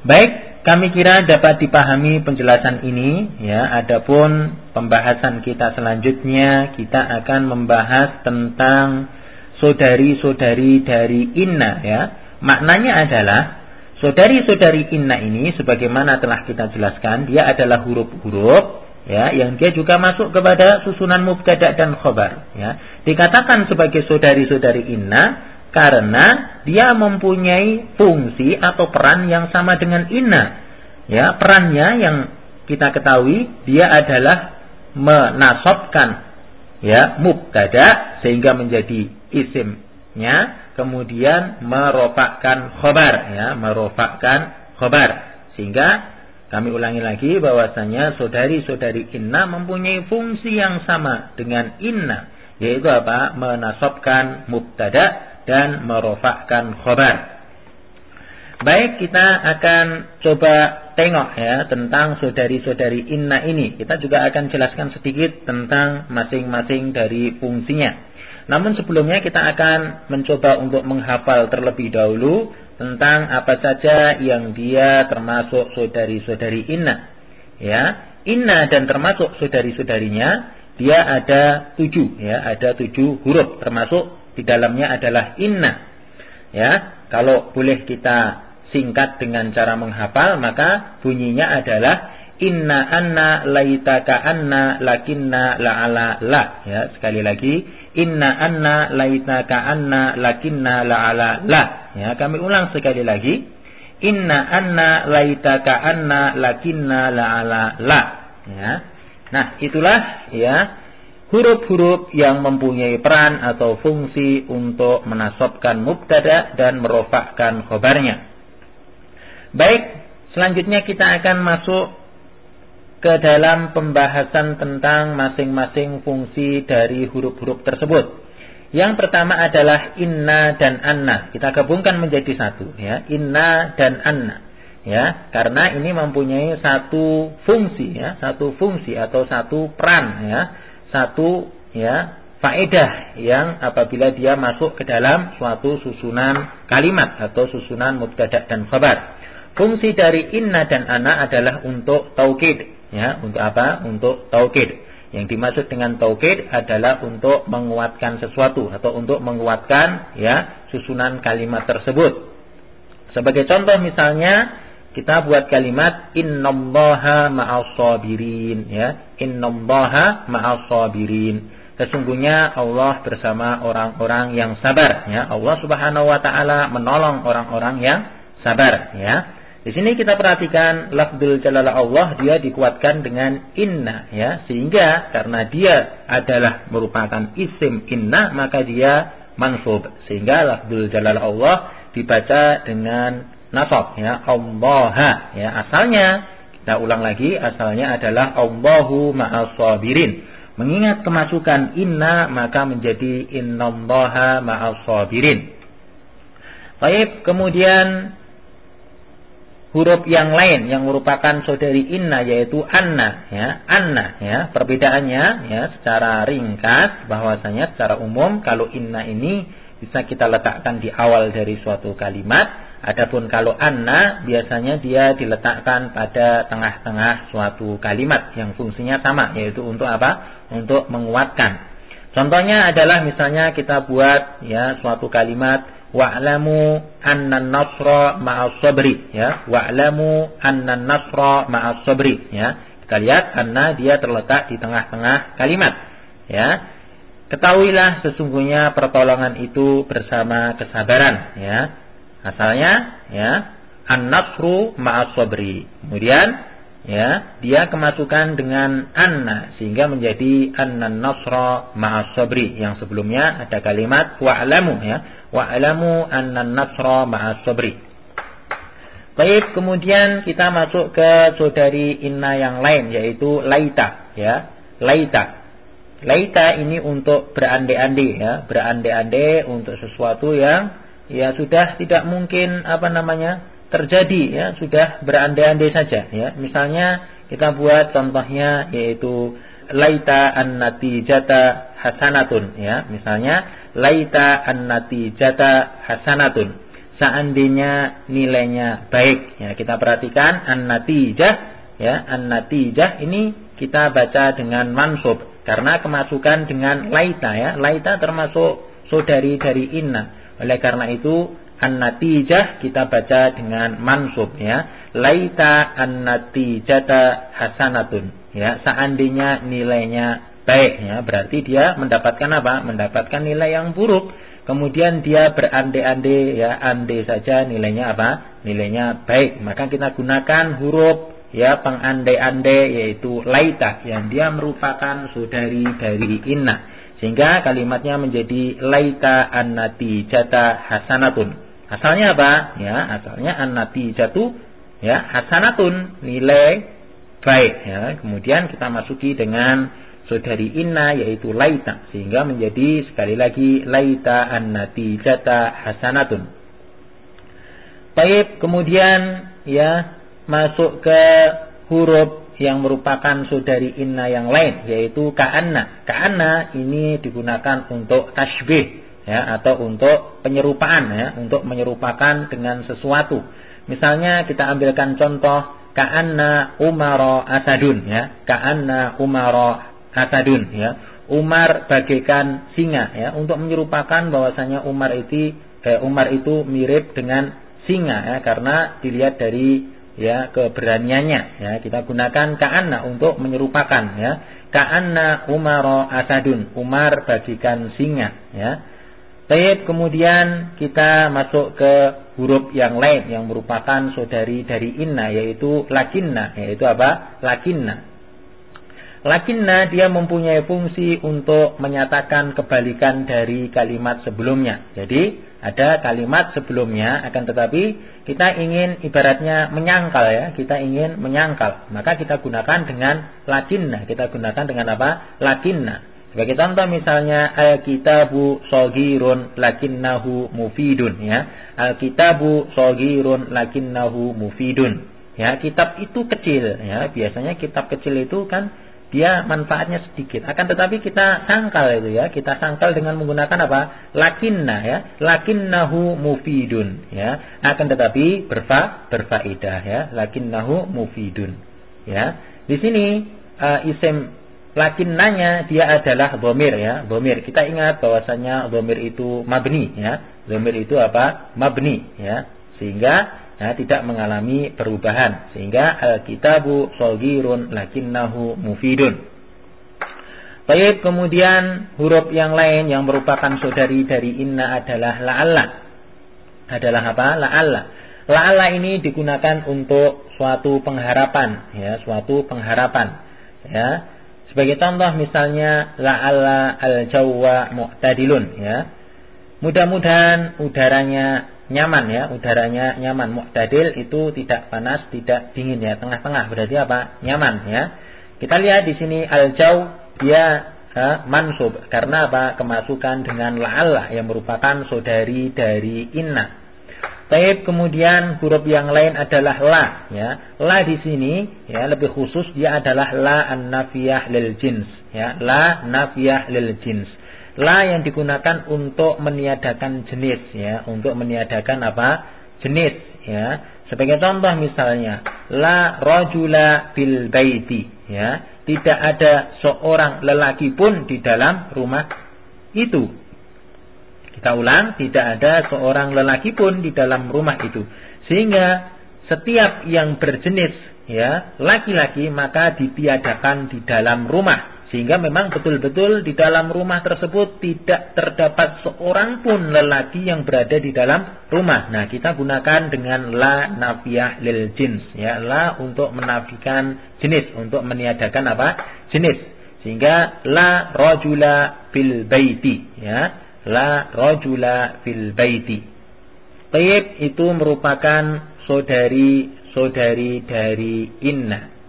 Baik, kami kira dapat dipahami penjelasan ini ya. Adapun pembahasan kita selanjutnya kita akan membahas tentang saudari-saudari dari inna ya. Maknanya adalah saudari-saudari inna ini sebagaimana telah kita jelaskan dia adalah huruf-huruf ya yang dia juga masuk kepada susunan mubtada dan khobar ya. Dikatakan sebagai saudari-saudari inna karena dia mempunyai fungsi atau peran yang sama dengan inna. Ya, perannya yang kita ketahui dia adalah menasobkan ya mubtada sehingga menjadi isimnya, kemudian merofakkan khobar ya, merofakkan khobar sehingga kami ulangi lagi bahwasanya saudari-saudari inna mempunyai fungsi yang sama dengan inna yaitu apa? menasobkan mubtada dan merofakkan khobar. Baik, kita akan coba tengok ya tentang saudari-saudari inna ini. Kita juga akan jelaskan sedikit tentang masing-masing dari fungsinya. Namun sebelumnya kita akan mencoba untuk menghafal terlebih dahulu tentang apa saja yang dia termasuk saudari-saudari inna. Ya, inna dan termasuk saudari-saudarinya dia ada tujuh ya, ada tujuh huruf. Termasuk di dalamnya adalah inna. Ya, kalau boleh kita singkat dengan cara menghafal maka bunyinya adalah inna anna laitaka anna lakinna la'ala la ya. Sekali lagi inna anna laitaka anna lakinna la'ala la ya. Kami ulang sekali lagi. Inna anna laitaka anna lakinna la'ala la ya nah itulah ya huruf-huruf yang mempunyai peran atau fungsi untuk menasobkan mubtada dan merofakkan khobarnya. Baik, selanjutnya kita akan masuk ke dalam pembahasan tentang masing-masing fungsi dari huruf-huruf tersebut. Yang pertama adalah inna dan anna. Kita gabungkan menjadi satu ya, inna dan anna. Ya, karena ini mempunyai satu fungsi ya, satu fungsi atau satu peran ya satu ya faedah yang apabila dia masuk ke dalam suatu susunan kalimat atau susunan mubtada dan khabar. Fungsi dari inna dan ana adalah untuk taukid, ya, untuk apa? Untuk taukid. Yang dimaksud dengan taukid adalah untuk menguatkan sesuatu atau untuk menguatkan ya susunan kalimat tersebut. Sebagai contoh misalnya kita buat kalimat innallaha ma'as sabirin ya. Innallaha ma'as sabirin sesungguhnya Allah bersama orang-orang yang sabar ya. Allah Subhanahu wa taala menolong orang-orang yang sabar ya. Di sini kita perhatikan lafzul jalala Allah dia dikuatkan dengan inna ya. Sehingga karena dia adalah merupakan isim inna maka dia mansub. Sehingga lafzul jalala Allah dibaca dengan nasab ya Allah ya asalnya. Kita ulang lagi asalnya adalah Allahu ma'as sabirin. Mengingat kemasukan inna maka menjadi innallaha ma'as sabirin. Baik kemudian huruf yang lain yang merupakan saudari inna yaitu anna ya anna ya perbedaannya ya secara ringkas bahwasanya secara umum kalau inna ini bisa kita letakkan di awal dari suatu kalimat Adapun kalau anna biasanya dia diletakkan pada tengah-tengah suatu kalimat yang fungsinya sama yaitu untuk apa? Untuk menguatkan. Contohnya adalah misalnya kita buat ya suatu kalimat wa'lamu anna nasra ma'as sabri ya wa'lamu anna nasra ma'as sabri ya kita lihat anna dia terletak di tengah-tengah kalimat ya ketahuilah sesungguhnya pertolongan itu bersama kesabaran ya Asalnya ya an-nasru ma'as sabri. Kemudian ya dia kemasukan dengan anna sehingga menjadi annan nasra ma'as sabri yang sebelumnya ada kalimat wa'lamu ya wa'lamu annan nasra ma'as sabri Baik, kemudian kita masuk ke saudari inna yang lain yaitu laita ya. Laita. Laita ini untuk berandai-andai ya, berandai-andai untuk sesuatu yang ya sudah tidak mungkin apa namanya terjadi ya sudah berandai-andai saja ya misalnya kita buat contohnya yaitu laita an-natijata hasanatun ya misalnya laita an-natijata hasanatun seandainya nilainya baik. Ya, kita perhatikan an-natijah ya, an-natijah ini kita baca dengan mansub karena kemasukan dengan laita ya. Laita termasuk saudari dari inna. Oleh karena itu an-natijah kita baca dengan mansub ya. Laita an-natijata hasanatun ya. Seandainya nilainya baik ya, berarti dia mendapatkan apa? Mendapatkan nilai yang buruk kemudian dia berande-ande ya ande saja nilainya apa nilainya baik maka kita gunakan huruf ya pengande-ande yaitu laita yang dia merupakan saudari dari inna sehingga kalimatnya menjadi laita annati jata hasanatun. Asalnya apa? Ya asalnya annati jatu ya hasanatun. Nilai baik ya. Kemudian kita masuki dengan saudari inna yaitu laita. Sehingga menjadi sekali lagi laita annati jata hasanatun. Baik, kemudian ya masuk ke huruf yang merupakan saudari inna yang lain yaitu ka'anna. Ka'anna ini digunakan untuk tasbih ya atau untuk penyerupaan ya, untuk menyerupakan dengan sesuatu. Misalnya kita ambilkan contoh ka'anna umara asadun ya, ka'anna umara asadun ya. Umar bagaikan singa ya untuk menyerupakan bahwasanya Umar itu eh, Umar itu mirip dengan singa ya karena dilihat dari ya keberaniannya ya kita gunakan ka'anna untuk menyerupakan ya ka'anna Umar asadun Umar bagikan singa ya Baik, kemudian kita masuk ke huruf yang lain yang merupakan saudari dari inna yaitu lakinna yaitu apa? Lakinna. Lakinna dia mempunyai fungsi untuk menyatakan kebalikan dari kalimat sebelumnya. Jadi ada kalimat sebelumnya akan tetapi kita ingin ibaratnya menyangkal ya, kita ingin menyangkal. Maka kita gunakan dengan lakinna. Kita gunakan dengan apa? Lakinna. Sebagai contoh misalnya al-kitabu sogirun lakinnahu mufidun ya. Al-kitabu sogirun lakinnahu mufidun. Ya, kitab itu kecil ya. Biasanya kitab kecil itu kan dia manfaatnya sedikit. Akan tetapi kita sangkal itu ya, kita sangkal dengan menggunakan apa? Lakinna ya, lakinnahu mufidun ya. Akan tetapi berfa berfaedah ya, lakinnahu mufidun ya. Di sini uh, isim lakinnanya dia adalah bomir ya, bomir. Kita ingat bahwasanya bomir itu mabni ya, bomir itu apa? Mabni ya. Sehingga ya, tidak mengalami perubahan sehingga al-kitabu shagirun lakinnahu mufidun. Baik, kemudian huruf yang lain yang merupakan saudari dari inna adalah la'alla. Adalah apa? La'alla. La'alla ini digunakan untuk suatu pengharapan, ya, suatu pengharapan. Ya. Sebagai contoh misalnya la'alla al-jawwa mu'tadilun, ya. Mudah-mudahan udaranya nyaman ya, udaranya nyaman. Mu'tadil itu tidak panas, tidak dingin ya, tengah-tengah. Berarti apa? Nyaman ya. Kita lihat di sini al-jau dia ha, mansub karena apa? Kemasukan dengan la'alla yang merupakan saudari dari inna. Taib kemudian huruf yang lain adalah la ya. La di sini ya lebih khusus dia adalah la an-nafiyah lil jins ya. La nafiyah lil jins la yang digunakan untuk meniadakan jenis ya, untuk meniadakan apa? jenis ya. Sebagai contoh misalnya, la rajula bil baiti ya, tidak ada seorang lelaki pun di dalam rumah itu. Kita ulang, tidak ada seorang lelaki pun di dalam rumah itu. Sehingga setiap yang berjenis ya, laki-laki maka ditiadakan di dalam rumah sehingga memang betul-betul di dalam rumah tersebut tidak terdapat seorang pun lelaki yang berada di dalam rumah. Nah, kita gunakan dengan la nafiyah lil jins. Ya, la untuk menafikan jenis, untuk meniadakan apa? Jenis. Sehingga la rajula fil baiti. Ya, la rajula fil baiti. Taib itu merupakan saudari-saudari dari inna